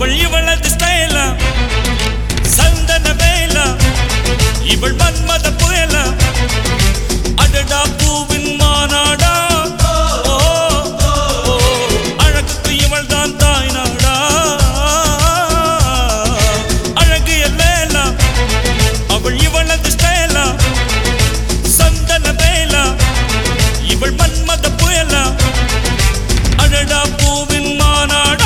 அவள் இவளது ஸ்டைலா? சந்தன வேலா? இவள் மன்மத புயலா? அடடா பூவின் மாநாடா அழகுக்கு இவள் தான் தாய் நாடா அழகு எல்லேலா அவள் இவளது ஸ்டைலா? சந்தன வேலா? இவள் மன்மத புயலா? அடடா பூவின் மாநாடா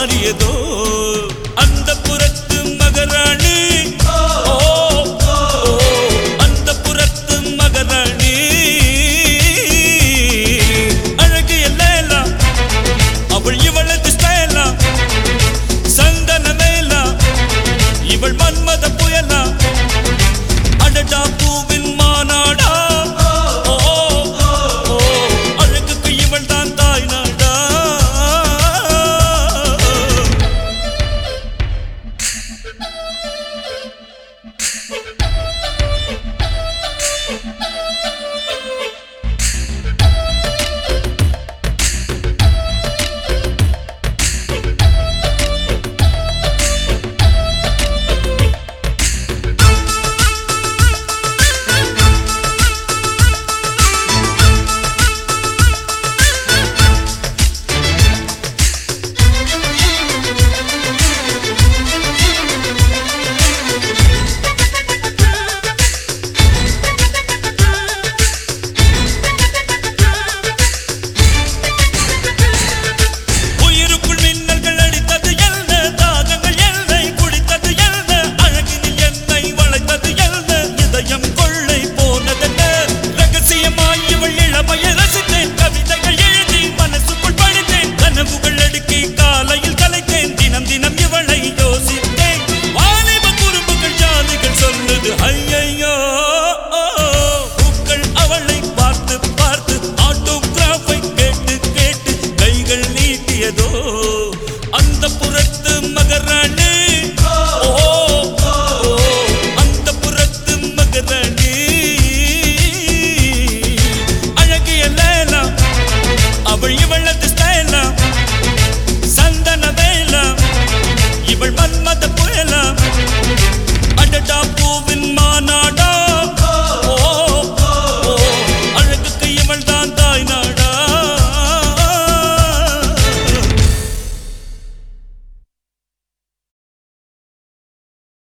দাঁড়িয়ে দো ஐயையோ பூக்கள் அவளை பார்த்து பார்த்து ஆட்டோகிராஃபை கேட்டு கேட்டு கைகள் நீட்டியதோ அந்த புறத்து மகராணி. அந்த புறத்து மகராணி. அழகிய லேலா அவள் இவளது ஸ்டைலா சந்தன வேலா இவள் மாநாடு